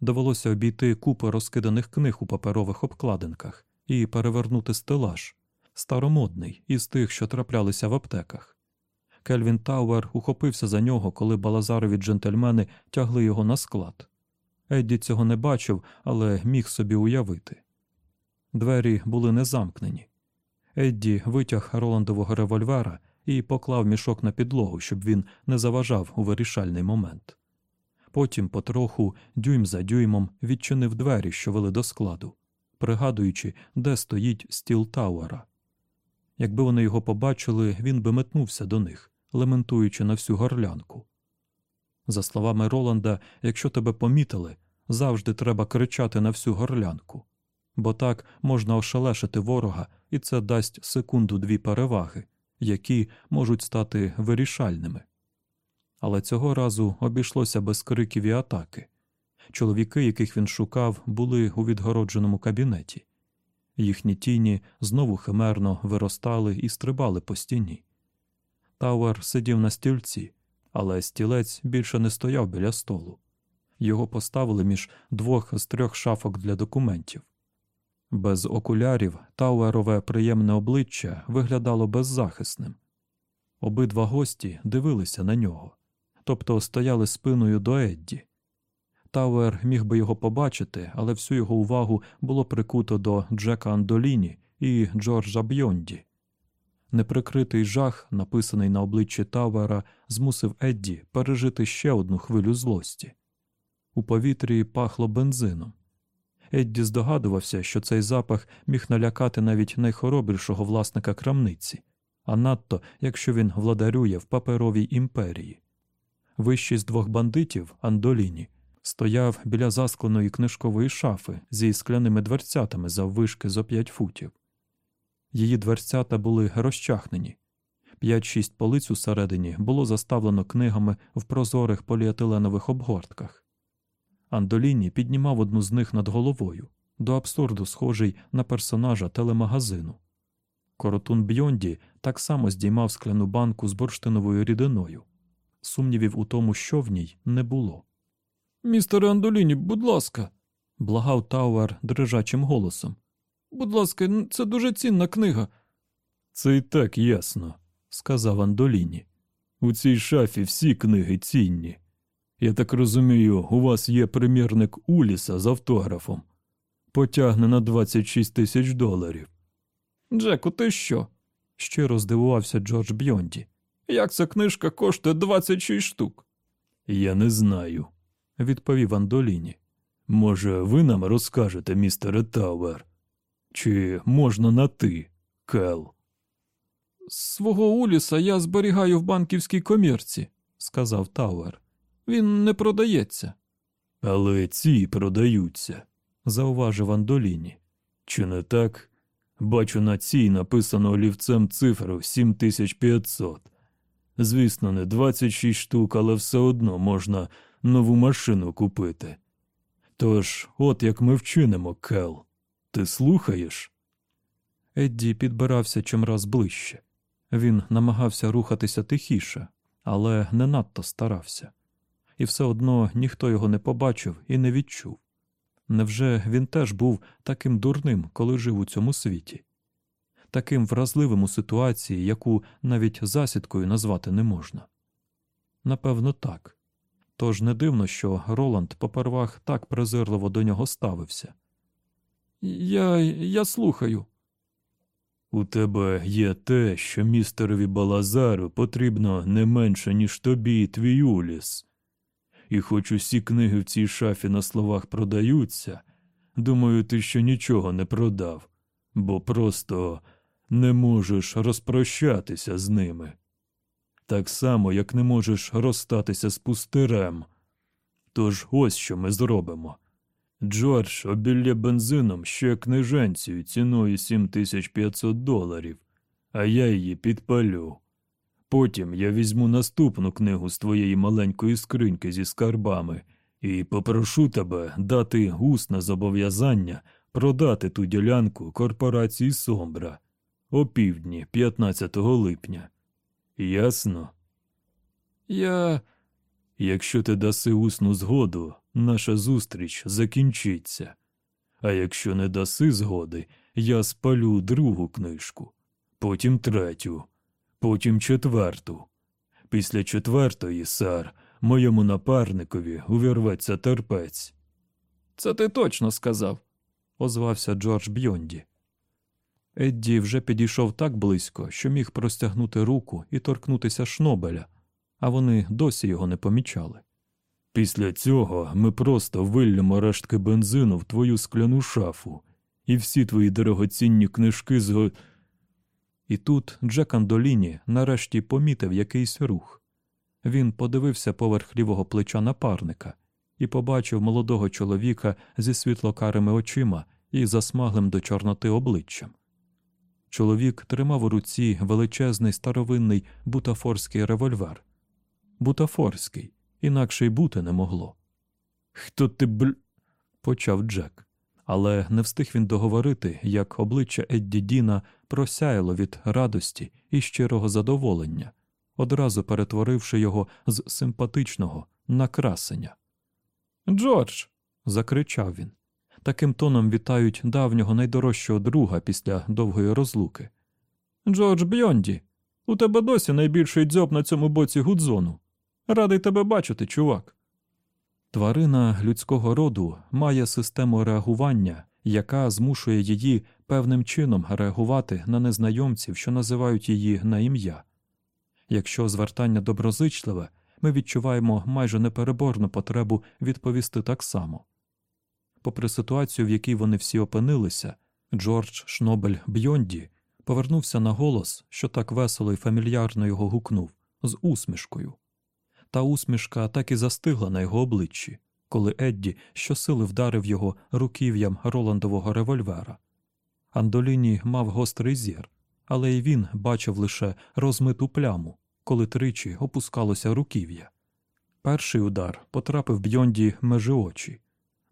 Довелося обійти купи розкиданих книг у паперових обкладинках і перевернути стелаж, старомодний із тих, що траплялися в аптеках. Кельвін Тауер ухопився за нього, коли балазарові джентльмени тягли його на склад. Едді цього не бачив, але міг собі уявити. Двері були не замкнені. Едді витяг Роландового револьвера і поклав мішок на підлогу, щоб він не заважав у вирішальний момент. Потім, потроху, дюйм за дюймом, відчинив двері, що вели до складу, пригадуючи, де стоїть стіл Тауера. Якби вони його побачили, він би метнувся до них, лементуючи на всю горлянку. За словами Роланда, якщо тебе помітили, завжди треба кричати на всю горлянку, бо так можна ошелешити ворога, і це дасть секунду дві переваги, які можуть стати вирішальними. Але цього разу обійшлося без криків і атаки. Чоловіки, яких він шукав, були у відгородженому кабінеті. Їхні тіні знову химерно виростали і стрибали по стіні. Тауер сидів на стільці, але стілець більше не стояв біля столу. Його поставили між двох з трьох шафок для документів. Без окулярів Тауерове приємне обличчя виглядало беззахисним. Обидва гості дивилися на нього, тобто стояли спиною до Едді. Тауер міг би його побачити, але всю його увагу було прикуто до Джека Андоліні і Джорджа Бьонді. Неприкритий жах, написаний на обличчі Тауера, змусив Едді пережити ще одну хвилю злості. У повітрі пахло бензином. Едді здогадувався, що цей запах міг налякати навіть найхоробрішого власника крамниці, а надто якщо він владарює в паперовій імперії. Вищий з двох бандитів, Андоліні, стояв біля заскленої книжкової шафи зі скляними дверцятами заввишки зо п'ять футів. Її дверцята були розчахнені. П'ять-шість полиць усередині було заставлено книгами в прозорих поліетиленових обгортках. Андоліні піднімав одну з них над головою, до абсурду схожий на персонажа телемагазину. Коротун Бьонді так само здіймав скляну банку з бурштиновою рідиною. Сумнівів у тому, що в ній, не було. Містере Андоліні, будь ласка, благав Тауер дрижачим голосом. Будь ласка, це дуже цінна книга. Це і так ясно, сказав Андоліні. У цій шафі всі книги цінні. Я так розумію, у вас є примірник Уліса з автографом. Потягне на 26 тисяч доларів. Джеку, ти що? щиро здивувався Джордж Бьонді. Як ця книжка коштує 26 штук? Я не знаю, відповів Андоліні. Може, ви нам розкажете, містере Тауер? Чи можна на ти, Кел? Свого Уліса я зберігаю в банківській комірці, сказав Тауер. Він не продається. Але ці продаються, зауважив Андоліні. Чи не так? Бачу, на цій написано олівцем цифру 7500. Звісно, не 26 штук, але все одно можна нову машину купити. Тож, от як ми вчинимо, Кел. Ти слухаєш? Едді підбирався чимраз ближче. Він намагався рухатися тихіше, але не надто старався. І все одно ніхто його не побачив і не відчув. Невже він теж був таким дурним, коли жив у цьому світі? Таким вразливим у ситуації, яку навіть засідкою назвати не можна? Напевно, так. Тож не дивно, що Роланд попервах так презирливо до нього ставився. Я я слухаю. У тебе є те, що містерові Балазару потрібно не менше, ніж тобі, і твій Уліс. І хоч усі книги в цій шафі на словах продаються, думаю, ти ще нічого не продав, бо просто не можеш розпрощатися з ними. Так само, як не можеш розстатися з пустирем. Тож ось що ми зробимо. Джордж обілля бензином ще книженцію ціною 7500 доларів, а я її підпалю. Потім я візьму наступну книгу з твоєї маленької скриньки зі скарбами і попрошу тебе дати усне зобов'язання продати ту ділянку корпорації Сомбра о півдні 15 липня. Ясно? Я. Якщо ти даси усну згоду, наша зустріч закінчиться. А якщо не даси згоди, я спалю другу книжку, потім третю, потім четверту. Після четвертої, сар, моєму напарникові увірветься терпець. Це ти точно сказав, озвався Джордж Бьонді. Едді вже підійшов так близько, що міг простягнути руку і торкнутися шнобеля, а вони досі його не помічали. Після цього ми просто виллємо рештки бензину в твою скляну шафу, і всі твої дорогоцінні книжки зго. І тут Джек Андоліні нарешті помітив якийсь рух. Він подивився поверх лівого плеча напарника і побачив молодого чоловіка зі світлокарими очима і засмаглим до чорноти обличчям. Чоловік тримав у руці величезний старовинний бутафорський револьвер. Бутафорський, інакше й бути не могло. Хто ти бл. почав Джек, але не встиг він договорити, як обличчя Едді Діна просяяло від радості і щирого задоволення, одразу перетворивши його з симпатичного на красення. Джордж. закричав він. Таким тоном вітають давнього найдорожчого друга після довгої розлуки. Джордж Бьонді, у тебе досі найбільший дзьоб на цьому боці гудзону. Радий тебе бачити, чувак. Тварина людського роду має систему реагування, яка змушує її певним чином реагувати на незнайомців, що називають її на ім'я. Якщо звертання доброзичливе, ми відчуваємо майже непереборну потребу відповісти так само. Попри ситуацію, в якій вони всі опинилися, Джордж Шнобель Бьонді повернувся на голос, що так весело і фамільярно його гукнув, з усмішкою. Та усмішка так і застигла на його обличчі, коли Едді щосили вдарив його руків'ям Роландового револьвера. Андоліні мав гострий зір, але й він бачив лише розмиту пляму, коли тричі опускалося руків'я. Перший удар потрапив Бьонді межи очі,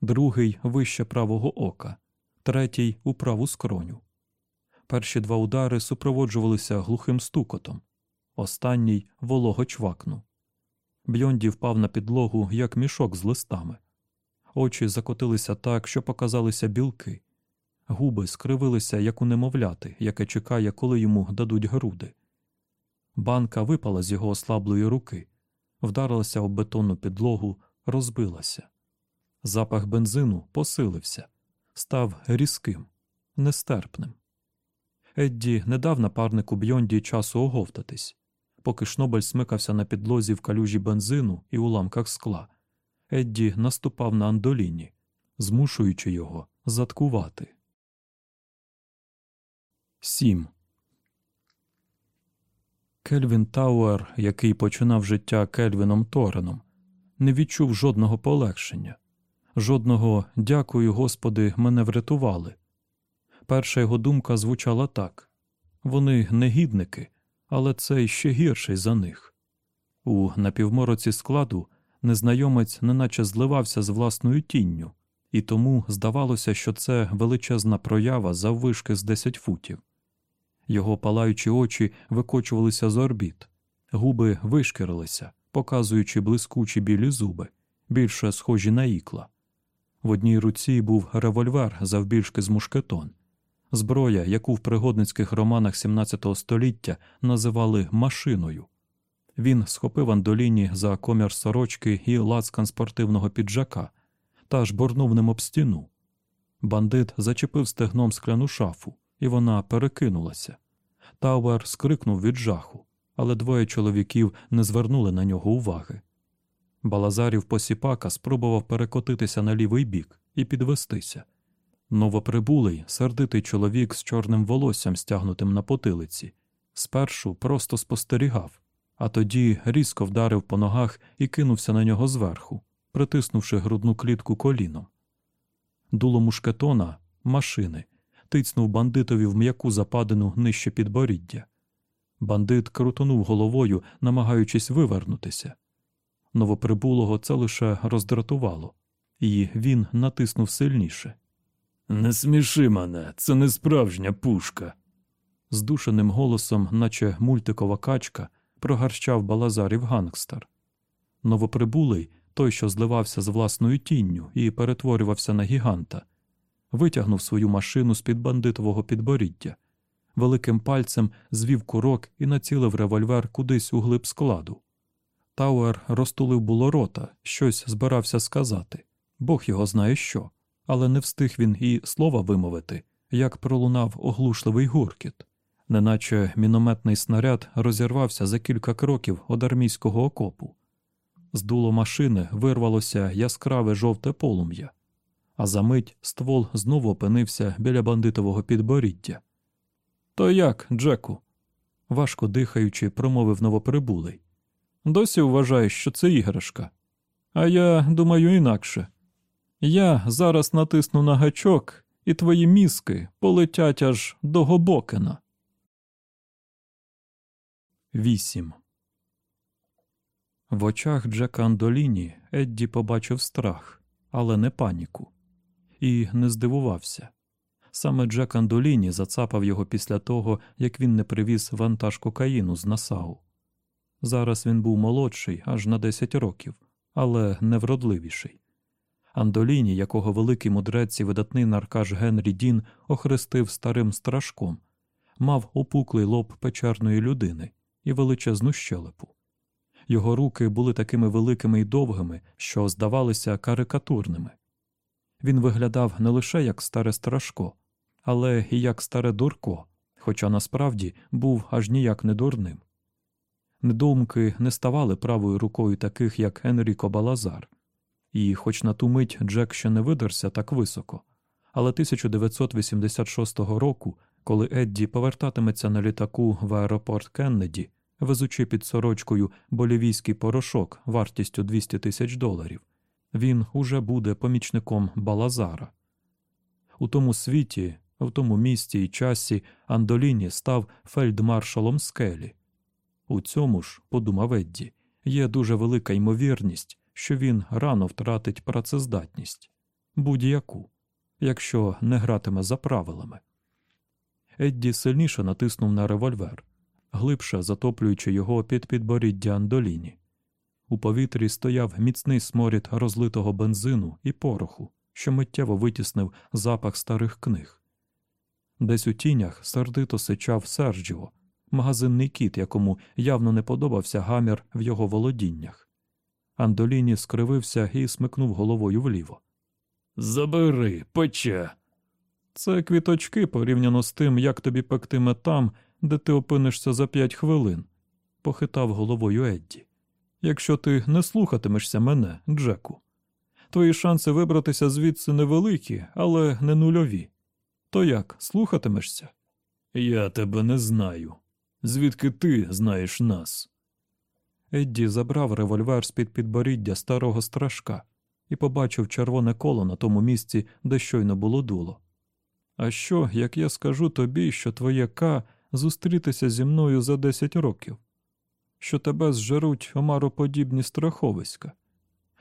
другий вище правого ока, третій у праву скроню. Перші два удари супроводжувалися глухим стукотом, останній волого чвакнув. Бьонді впав на підлогу, як мішок з листами. Очі закотилися так, що показалися білки, губи скривилися, як у немовляти, яке чекає, коли йому дадуть груди. Банка випала з його ослаблої руки, вдарилася об бетонну підлогу, розбилася. Запах бензину посилився, став різким, нестерпним. Едді не дав напарнику Бьонді часу оговтатись. Поки Шнобель смикався на підлозі в калюжі бензину і уламках скла, Едді наступав на Андоліні, змушуючи його задкувати. Сім. Кельвін Тауер, який починав життя Кельвіном Тореном, не відчув жодного полегшення, жодного дякую, Господи, мене врятували. Перша його думка звучала так вони негідники, але це ще гірший за них. У напівмороці складу незнайомець неначе зливався з власною тінню, і тому здавалося, що це величезна проява заввишки з 10 футів. Його палаючі очі викочувалися з орбіт, губи вишкірилися, показуючи блискучі білі зуби, більше схожі на ікла. В одній руці був револьвер завбільшки з мушкетон, зброя, яку в пригодницьких романах XVII століття називали машиною. Він схопив Андоліні за комір сорочки і лацкан спортивного піджака та жбурнув ним об стіну. Бандит зачепив стегном скляну шафу, і вона перекинулася. Тауер скрикнув від жаху, але двоє чоловіків не звернули на нього уваги. Балазарів посіпака спробував перекотитися на лівий бік і підвестися. Новоприбулий, сердитий чоловік з чорним волоссям, стягнутим на потилиці, спершу просто спостерігав, а тоді різко вдарив по ногах і кинувся на нього зверху, притиснувши грудну клітку коліном. Дуло мушкетона, машини, тицнув бандитові в м'яку западину нижче підборіддя. Бандит крутонув головою, намагаючись вивернутися. Новоприбулого це лише роздратувало, і він натиснув сильніше. Не сміши мене, це не справжня пушка. Здушеним голосом, наче мультикова качка, прогарчав балазарів гангстер. Новоприбулий, той, що зливався з власною тінню і перетворювався на гіганта, витягнув свою машину з-під бандитового підборіддя, великим пальцем звів курок і націлив револьвер кудись углиб складу. Тауер розтулив було рота, щось збирався сказати. Бог його знає що, але не встиг він і слова вимовити, як пролунав оглушливий гуркіт, неначе мінометний снаряд розірвався за кілька кроків од армійського окопу. З дуло машини вирвалося яскраве жовте полум'я, а за мить ствол знову опинився біля бандитового підборіддя. То як, Джеку? важко дихаючи, промовив новоприбулий. Досі вважаєш, що це іграшка. А я думаю інакше. Я зараз натисну на гачок, і твої мізки полетять аж до Гобокена. 8. В очах Джека Андоліні Едді побачив страх, але не паніку, і не здивувався. Саме Джек Андоліні зацапав його після того, як він не привіз вантаж кокаїну з Насау. Зараз він був молодший аж на 10 років, але невродливіший. Андоліні, якого великий мудрець і видатний наркаш Генрі Дін охрестив старим страшком, мав опуклий лоб печерної людини і величезну щелепу. Його руки були такими великими і довгими, що здавалися карикатурними. Він виглядав не лише як старе страшко, але і як старе дурко, хоча насправді був аж ніяк не дурним. Недоумки не ставали правою рукою таких, як Енріко Балазар, і, хоч на ту мить Джек ще не видерся так високо, але 1986 року, коли Едді повертатиметься на літаку в аеропорт Кеннеді, везучи під сорочкою болівійський порошок вартістю 200 тисяч доларів, він уже буде помічником Балазара. У тому світі, в тому місті і часі Андоліні став фельдмаршалом скелі. У цьому ж, подумав Едді, є дуже велика ймовірність, що він рано втратить працездатність будь-яку, якщо не гратиме за правилами. Едді сильніше натиснув на револьвер, глибше затоплюючи його під підборіддя Андоліні. У повітрі стояв міцний сморід розлитого бензину і пороху, що миттєво витіснив запах старих книг. Десь у тінях сердито сичав Серджіо, магазинний кіт, якому явно не подобався гамір в його володіннях. Андоліні скривився і смикнув головою вліво. Забери, пече. Це квіточки порівняно з тим, як тобі пектиме там, де ти опинишся за п'ять хвилин, похитав головою Едді. Якщо ти не слухатимешся мене, Джеку. Твої шанси вибратися звідси невеликі, але не нульові. То як, слухатимешся? Я тебе не знаю, Звідки ти знаєш нас? Едді забрав револьвер з під підборіддя старого стражка і побачив червоне коло на тому місці, де щойно було дуло. А що, як я скажу тобі, що твоє К зустрітися зі мною за десять років, що тебе зжеруть омароподібні страховиська,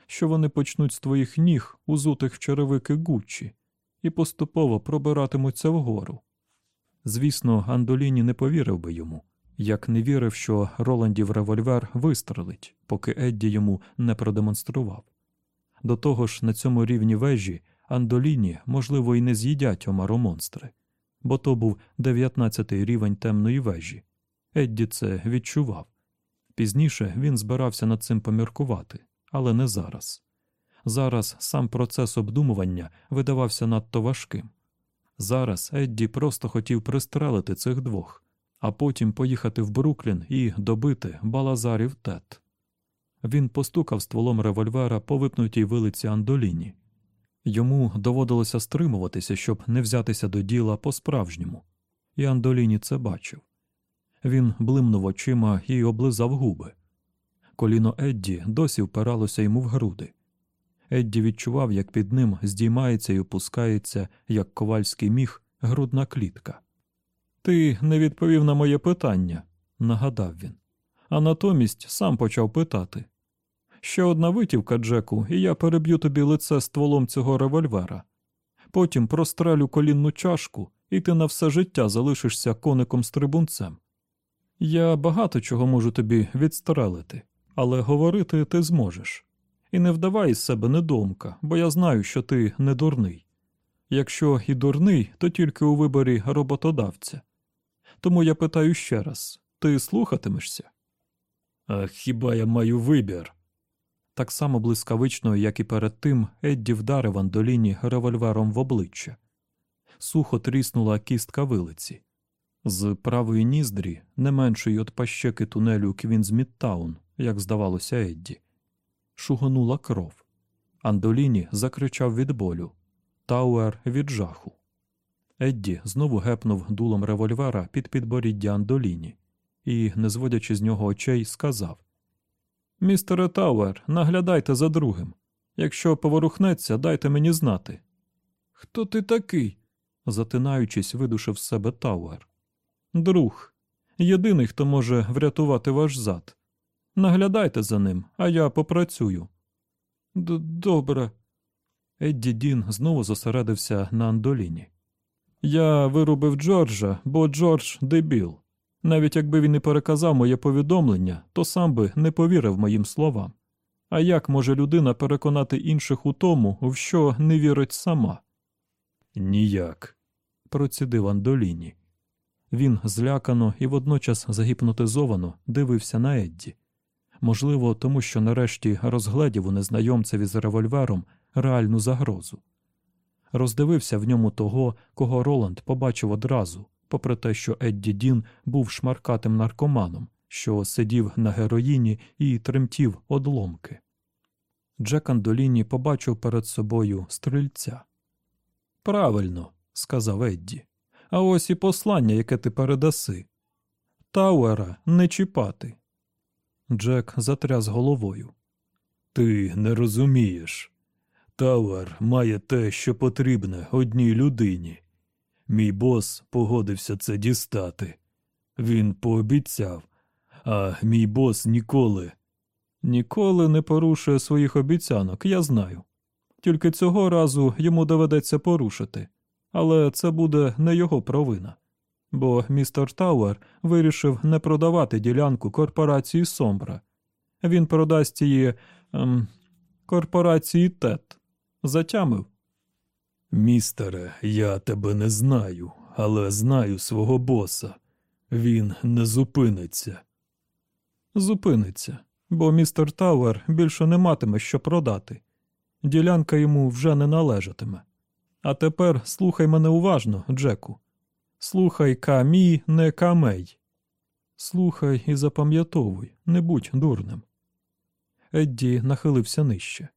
що вони почнуть з твоїх ніг, узутих в черевики Гуччі, і поступово пробиратимуться вгору. Звісно, Андоліні не повірив би йому, як не вірив, що Роландів револьвер вистрелить, поки Едді йому не продемонстрував. До того ж, на цьому рівні вежі Андоліні, можливо, і не з'їдять омаромонстри, бо то був 19-й рівень темної вежі. Едді це відчував. Пізніше він збирався над цим поміркувати, але не зараз. Зараз сам процес обдумування видавався надто важким. Зараз Едді просто хотів пристрелити цих двох, а потім поїхати в Бруклін і добити балазарів тет. Він постукав стволом револьвера по випнутій вилиці Андоліні. Йому доводилося стримуватися, щоб не взятися до діла по-справжньому, і Андоліні це бачив. Він блимнув очима і облизав губи. Коліно Едді досі впиралося йому в груди. Едді відчував, як під ним здіймається і опускається, як ковальський міг, грудна клітка. Ти не відповів на моє питання, нагадав він, а натомість сам почав питати. Ще одна витівка, Джеку, і я переб'ю тобі лице стволом цього револьвера. Потім прострелю колінну чашку, і ти на все життя залишишся коником стрибунцем. Я багато чого можу тобі відстрелити, але говорити ти зможеш. І не вдавай із себе недомка, бо я знаю, що ти не дурний. Якщо і дурний, то тільки у виборі роботодавця. Тому я питаю ще раз ти слухатимешся? А хіба я маю вибір? Так само блискавично, як і перед тим, Едді вдарив Андоліні револьвером в обличчя. Сухо тріснула кістка вилиці. З правої ніздрі, не меншої від пащеки тунелю Квінз-Мідтаун, як здавалося Едді, шугонула кров. Андоліні закричав від болю, Тауер від жаху. Едді знову гепнув дулом револьвера під підборіддя Андоліні і, не зводячи з нього очей, сказав Містере Тауер, наглядайте за другим. Якщо поворухнеться, дайте мені знати. Хто ти такий? затинаючись, видушив з себе Тауер. Друг. Єдиний, хто може врятувати ваш зад. Наглядайте за ним, а я попрацюю. Добре. Едді Дін знову зосередився на Андоліні. Я вирубив Джорджа, бо Джордж дебіл. Навіть якби він і переказав моє повідомлення, то сам би не повірив моїм словам. А як може людина переконати інших у тому, в що не вірить сама? Ніяк, процідив Андоліні. Він злякано і водночас загіпнотизовано дивився на Едді. Можливо, тому що нарешті розгледів у незнайомцеві з револьвером реальну загрозу. Роздивився в ньому того, кого Роланд побачив одразу, попри те, що Едді Дін був шмаркатим наркоманом, що сидів на героїні і тремтів одломки. Джек Андоліні побачив перед собою стрільця. Правильно, сказав Едді. А ось і послання, яке ти передаси. Тауера не чіпати. Джек затряс головою. Ти не розумієш. Тауер має те, що потрібне одній людині. Мій бос погодився це дістати. Він пообіцяв, а мій бос ніколи. Ніколи не порушує своїх обіцянок, я знаю. Тільки цього разу йому доведеться порушити, але це буде не його провина. Бо містер Тауер вирішив не продавати ділянку корпорації Сомбра. Він продасть її ем, корпорації ТЕТ. Затямив. Містере, я тебе не знаю, але знаю свого боса. Він не зупиниться. Зупиниться, бо містер Тауер більше не матиме що продати. Ділянка йому вже не належатиме. А тепер слухай мене уважно, Джеку. Слухай камі, не камей. Слухай і запам'ятовуй, не будь дурним. Едді нахилився нижче.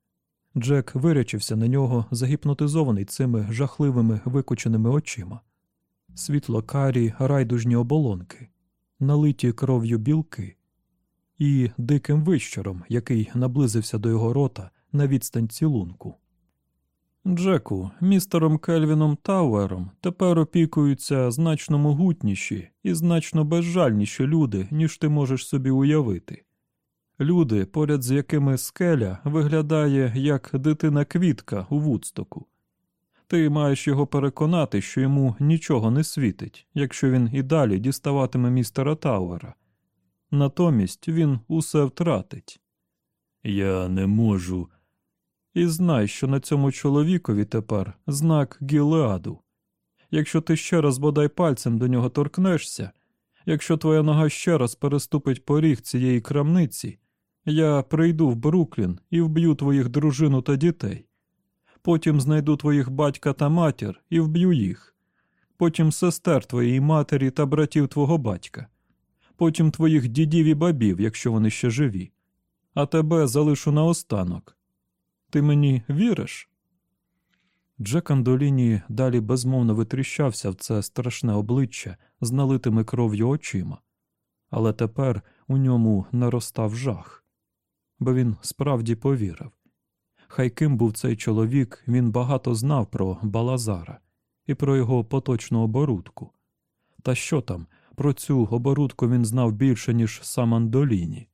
Джек вирячився на нього, загіпнотизований цими жахливими викоченими очима. Світло карі, райдужні оболонки. налиті кров'ю білки, і диким вищером, який наблизився до його рота на відстань цілунку. Джеку, містером Кельвіном Тауером тепер опікуються значно могутніші і значно безжальніші люди, ніж ти можеш собі уявити. Люди, поряд з якими скеля виглядає як дитина квітка у вудстоку. Ти маєш його переконати, що йому нічого не світить, якщо він і далі діставатиме містера Тауера. Натомість він усе втратить. Я не можу. І знай, що на цьому чоловікові тепер знак Гілеаду. Якщо ти ще раз бодай пальцем до нього торкнешся, якщо твоя нога ще раз переступить поріг цієї крамниці, я прийду в Бруклін і вб'ю твоїх дружину та дітей. Потім знайду твоїх батька та матір і вб'ю їх. Потім сестер твоєї матері та братів твого батька. Потім твоїх дідів і бабів, якщо вони ще живі. А тебе залишу наостанок. Ти мені віриш? Джек Андоліні далі безмовно витріщався в це страшне обличчя з налитими кров'ю очима, але тепер у ньому наростав жах, бо він справді повірив. Хай ким був цей чоловік, він багато знав про Балазара і про його поточну оборудку. Та що там, про цю оборудку він знав більше, ніж сам Андоліні.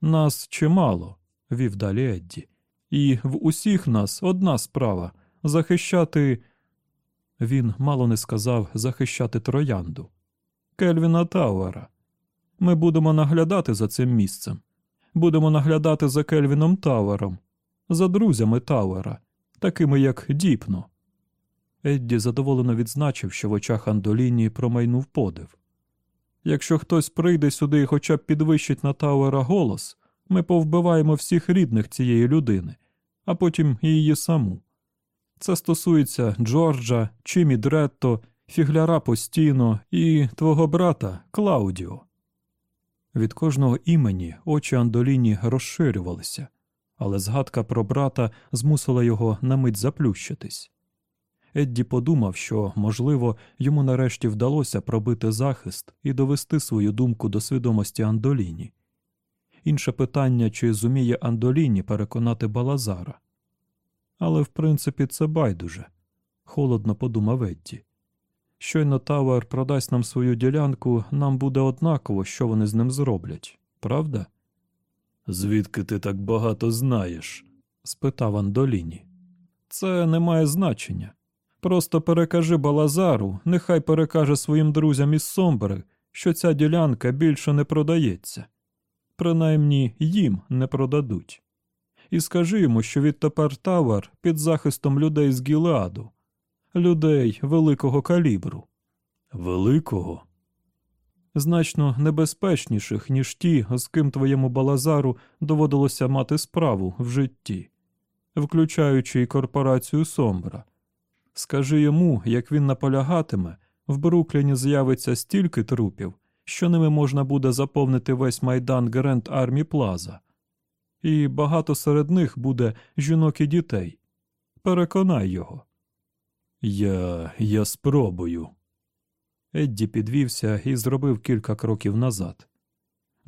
Нас чимало, вів далі Едді, і в усіх нас одна справа захищати. Він мало не сказав захищати троянду. Кельвіна Тауера. Ми будемо наглядати за цим місцем. Будемо наглядати за Кельвіном Тауером, за друзями Тауера, такими як Діпно. Едді задоволено відзначив, що в очах Андоліні промайнув подив. Якщо хтось прийде сюди і хоча б підвищить на Тауера голос, ми повбиваємо всіх рідних цієї людини, а потім і її саму. Це стосується Джорджа, Чимі Дретто, Фігляра Постіно і твого брата Клаудіо. Від кожного імені очі Андоліні розширювалися, але згадка про брата змусила його на мить заплющитись. Едді подумав, що, можливо, йому нарешті вдалося пробити захист і довести свою думку до свідомості Андоліні. Інше питання, чи зуміє Андоліні переконати Балазара. Але в принципі це байдуже, холодно подумав Едді. Щойно Тауер продасть нам свою ділянку, нам буде однаково, що вони з ним зроблять, правда? Звідки ти так багато знаєш? спитав Андоліні. Це не має значення. Просто перекажи Балазару, нехай перекаже своїм друзям із Сомбри, що ця ділянка більше не продається. Принаймні їм не продадуть. І скажи йому, що відтепер Тавер під захистом людей з Гілеаду, людей великого калібру. Великого? Значно небезпечніших, ніж ті, з ким твоєму Балазару доводилося мати справу в житті, включаючи й корпорацію Сомбра. Скажи йому, як він наполягатиме, в Брукліні з'явиться стільки трупів, що ними можна буде заповнити весь майдан Гранд Армі Плаза. І багато серед них буде жінок і дітей. Переконай його. Я. я спробую. Едді підвівся і зробив кілька кроків назад.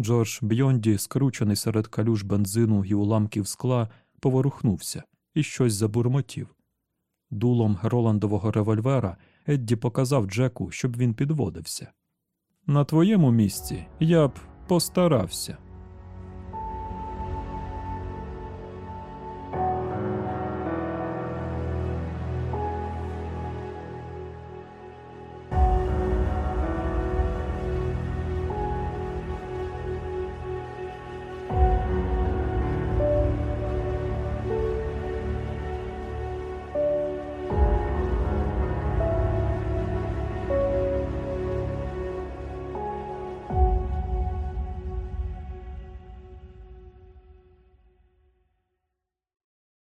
Джордж Бьонді, скручений серед калюж бензину і уламків скла, поворухнувся і щось забурмотів. Дулом Роландового револьвера Едді показав Джеку, щоб він підводився. На твоєму місці я б постарався.